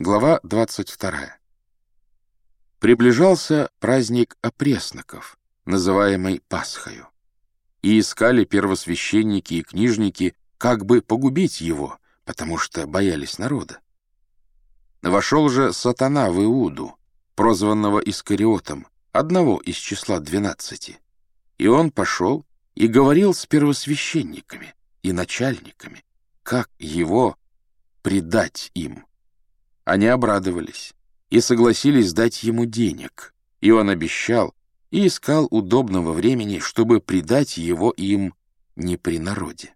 Глава 22. Приближался праздник опресноков, называемый Пасхою. И искали первосвященники и книжники, как бы погубить его, потому что боялись народа. Вошел же сатана в Иуду, прозванного Искариотом, одного из числа двенадцати. И он пошел и говорил с первосвященниками и начальниками, как его предать им. Они обрадовались и согласились дать ему денег, и он обещал и искал удобного времени, чтобы предать его им не при народе.